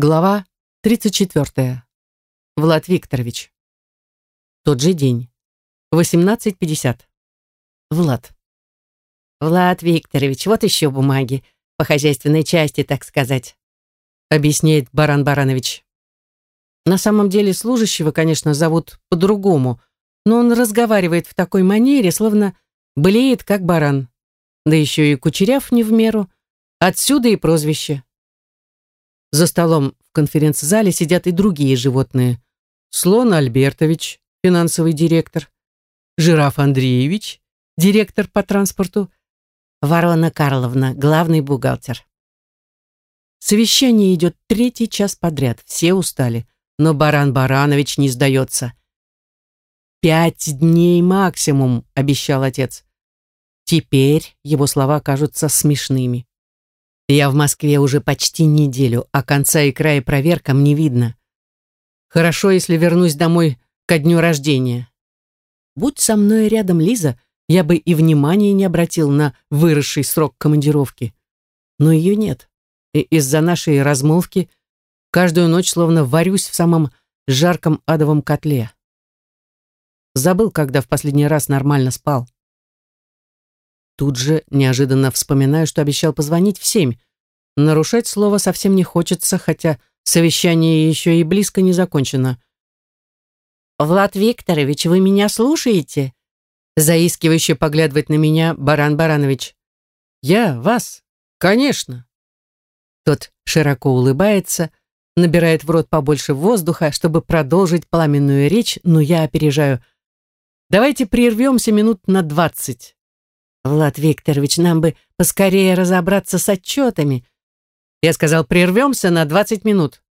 Глава 34. Влад Викторович. Тот же день. 18.50. Влад. Влад Викторович, вот еще бумаги. По хозяйственной части, так сказать. Объясняет Баран Баранович. На самом деле служащего, конечно, зовут по-другому, но он разговаривает в такой манере, словно блеет, как баран. Да еще и кучеряв не в меру. Отсюда и прозвище. За столом в конференц-зале сидят и другие животные. Слон Альбертович, финансовый директор, Жираф Андреевич, директор по транспорту, Ворона Карловна, главный бухгалтер. Совещание идет третий час подряд, все устали, но Баран Баранович не сдается. «Пять дней максимум», — обещал отец. Теперь его слова кажутся смешными. Я в Москве уже почти неделю, а конца и края проверкам не видно. Хорошо, если вернусь домой ко дню рождения. Будь со мной рядом Лиза, я бы и внимания не обратил на выросший срок командировки. Но ее нет. И из-за нашей размолвки каждую ночь словно варюсь в самом жарком адовом котле. Забыл, когда в последний раз нормально спал. Тут же неожиданно вспоминаю, что обещал позвонить в семь. Нарушать слово совсем не хочется, хотя совещание еще и близко не закончено. «Влад Викторович, вы меня слушаете?» Заискивающе поглядывает на меня Баран Баранович. «Я? Вас? Конечно!» Тот широко улыбается, набирает в рот побольше воздуха, чтобы продолжить пламенную речь, но я опережаю. «Давайте прервемся минут на двадцать». «Влад Викторович, нам бы поскорее разобраться с отчетами». Я сказал, прервемся на 20 минут.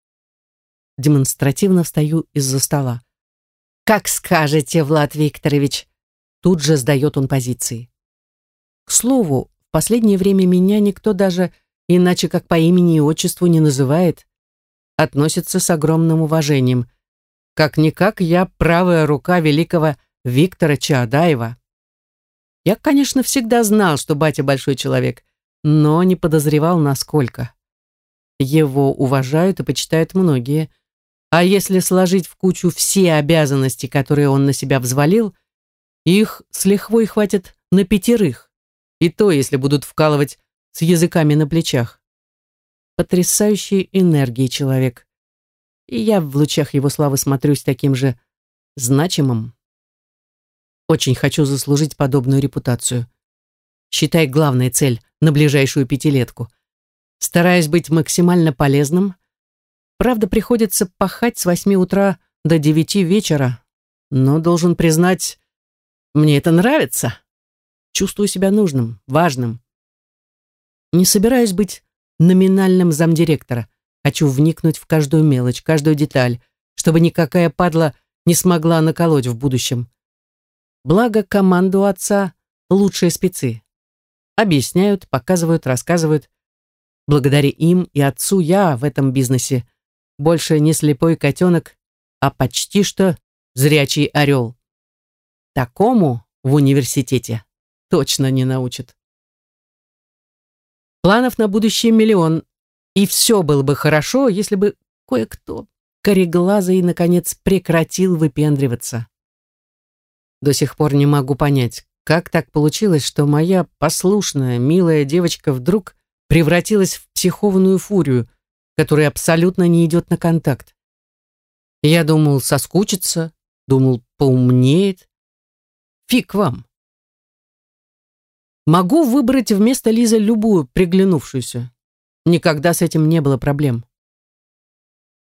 Демонстративно встаю из-за стола. «Как скажете, Влад Викторович!» Тут же сдает он позиции. К слову, в последнее время меня никто даже иначе как по имени и отчеству не называет. Относится с огромным уважением. Как-никак я правая рука великого Виктора Чаадаева. Я, конечно, всегда знал, что батя большой человек, но не подозревал, насколько. Его уважают и почитают многие. А если сложить в кучу все обязанности, которые он на себя взвалил, их с лихвой хватит на пятерых. И то, если будут вкалывать с языками на плечах. Потрясающей энергии человек. И я в лучах его славы смотрюсь таким же значимым. Очень хочу заслужить подобную репутацию. Считай главная цель на ближайшую пятилетку. Стараясь быть максимально полезным, правда, приходится пахать с восьми утра до девяти вечера, но должен признать, мне это нравится. Чувствую себя нужным, важным. Не собираюсь быть номинальным замдиректора. Хочу вникнуть в каждую мелочь, каждую деталь, чтобы никакая падла не смогла наколоть в будущем. Благо, команду отца лучшие спецы. Объясняют, показывают, рассказывают. Благодаря им и отцу я в этом бизнесе больше не слепой котенок, а почти что зрячий орел. Такому в университете точно не научат. Планов на будущее миллион, и все было бы хорошо, если бы кое-кто кореглазый наконец прекратил выпендриваться. До сих пор не могу понять, как так получилось, что моя послушная, милая девочка вдруг превратилась в психованную фурию, которая абсолютно не идет на контакт. Я думал, соскучится, думал, поумнеет. Фиг вам. Могу выбрать вместо Лизы любую приглянувшуюся. Никогда с этим не было проблем.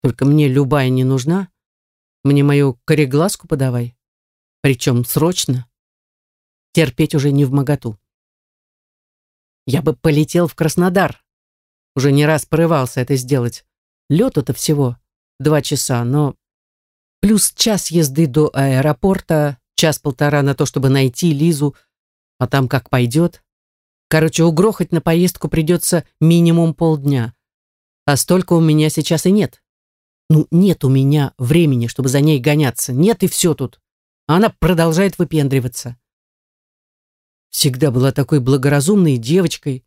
Только мне любая не нужна. Мне мою кореглазку подавай. Причем срочно. Терпеть уже не в моготу. Я бы полетел в Краснодар. Уже не раз порывался это сделать. Лету-то всего два часа, но плюс час езды до аэропорта, час-полтора на то, чтобы найти Лизу, а там как пойдет. Короче, угрохать на поездку придется минимум полдня. А столько у меня сейчас и нет. Ну, нет у меня времени, чтобы за ней гоняться. Нет, и все тут а она продолжает выпендриваться. Всегда была такой благоразумной девочкой.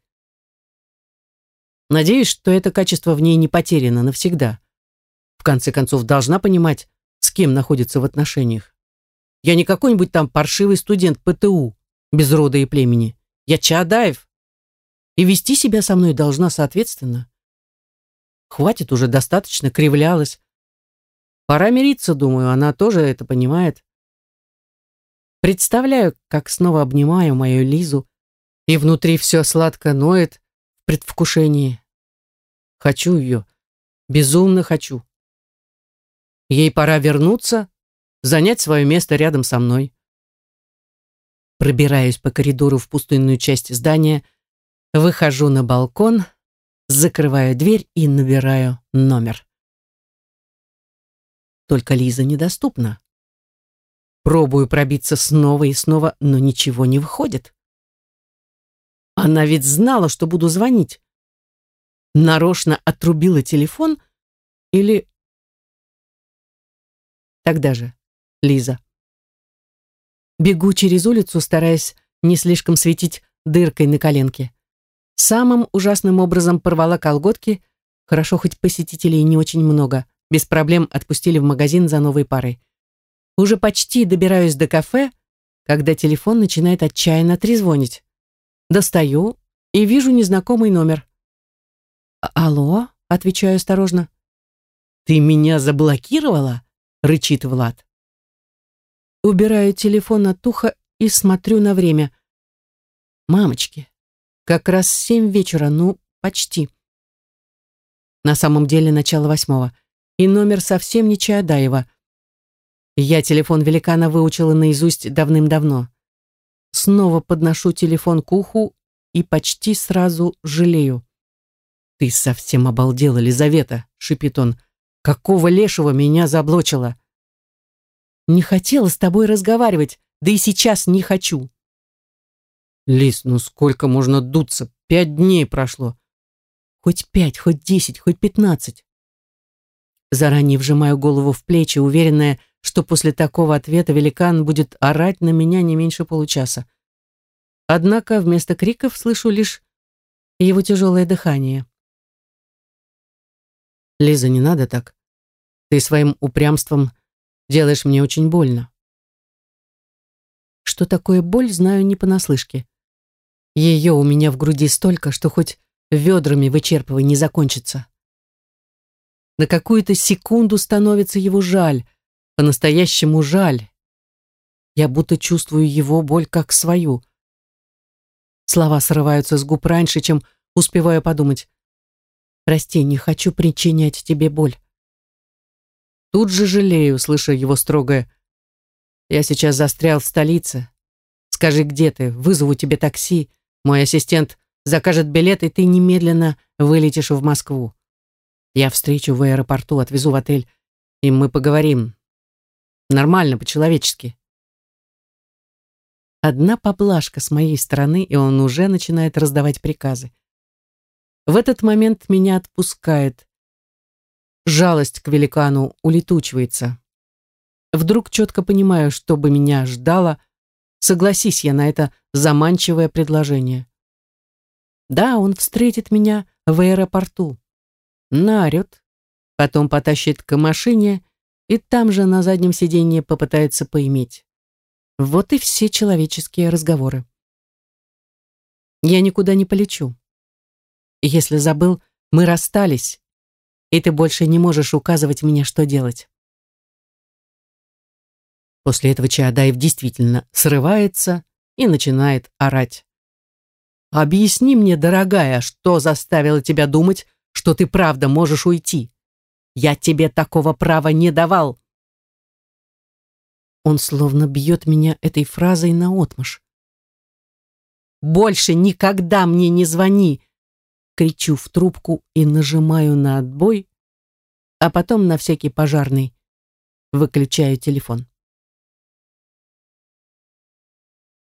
Надеюсь, что это качество в ней не потеряно навсегда. В конце концов, должна понимать, с кем находится в отношениях. Я не какой-нибудь там паршивый студент ПТУ, без рода и племени. Я Чаадаев. И вести себя со мной должна соответственно. Хватит уже, достаточно кривлялась. Пора мириться, думаю, она тоже это понимает. Представляю, как снова обнимаю мою Лизу, и внутри все сладко ноет в предвкушении. Хочу ее, безумно хочу. Ей пора вернуться, занять свое место рядом со мной. Пробираюсь по коридору в пустынную часть здания, выхожу на балкон, закрываю дверь и набираю номер. Только Лиза недоступна. Пробую пробиться снова и снова, но ничего не выходит. Она ведь знала, что буду звонить. Нарочно отрубила телефон или... Тогда же, Лиза. Бегу через улицу, стараясь не слишком светить дыркой на коленке. Самым ужасным образом порвала колготки, хорошо хоть посетителей не очень много, без проблем отпустили в магазин за новой парой. Уже почти добираюсь до кафе, когда телефон начинает отчаянно трезвонить. Достаю и вижу незнакомый номер. «А, «Алло?» — отвечаю осторожно. «Ты меня заблокировала?» — рычит Влад. Убираю телефон от уха и смотрю на время. «Мамочки, как раз семь вечера, ну, почти». На самом деле начало восьмого, и номер совсем не Чаадаева — я телефон великана выучила наизусть давным-давно. Снова подношу телефон к уху и почти сразу жалею. «Ты совсем обалдела, Лизавета!» — шипит он. «Какого лешего меня заблочила?» «Не хотела с тобой разговаривать, да и сейчас не хочу». «Лиз, ну сколько можно дуться? Пять дней прошло». «Хоть пять, хоть десять, хоть пятнадцать». Заранее вжимаю голову в плечи, уверенная, что после такого ответа великан будет орать на меня не меньше получаса. Однако вместо криков слышу лишь его тяжелое дыхание. «Лиза, не надо так. Ты своим упрямством делаешь мне очень больно». Что такое боль, знаю не понаслышке. Ее у меня в груди столько, что хоть ведрами вычерпывай не закончится. На какую-то секунду становится его жаль, по-настоящему жаль. Я будто чувствую его боль как свою. Слова срываются с губ раньше, чем успеваю подумать. «Прости, не хочу причинять тебе боль». Тут же жалею, слыша его строгое. «Я сейчас застрял в столице. Скажи, где ты? Вызову тебе такси. Мой ассистент закажет билет, и ты немедленно вылетишь в Москву. Я встречу в аэропорту, отвезу в отель, и мы поговорим. Нормально, по-человечески. Одна поблажка с моей стороны, и он уже начинает раздавать приказы. В этот момент меня отпускает. Жалость к великану улетучивается. Вдруг четко понимаю, что бы меня ждало, согласись я на это заманчивое предложение. Да, он встретит меня в аэропорту. Наорет, потом потащит к машине и там же на заднем сиденье попытается поиметь. Вот и все человеческие разговоры. Я никуда не полечу. Если забыл, мы расстались, и ты больше не можешь указывать мне, что делать. После этого Чаадаев действительно срывается и начинает орать. «Объясни мне, дорогая, что заставило тебя думать, что ты правда можешь уйти?» Я тебе такого права не давал. Он словно бьет меня этой фразой наотмашь. «Больше никогда мне не звони!» Кричу в трубку и нажимаю на отбой, а потом на всякий пожарный выключаю телефон.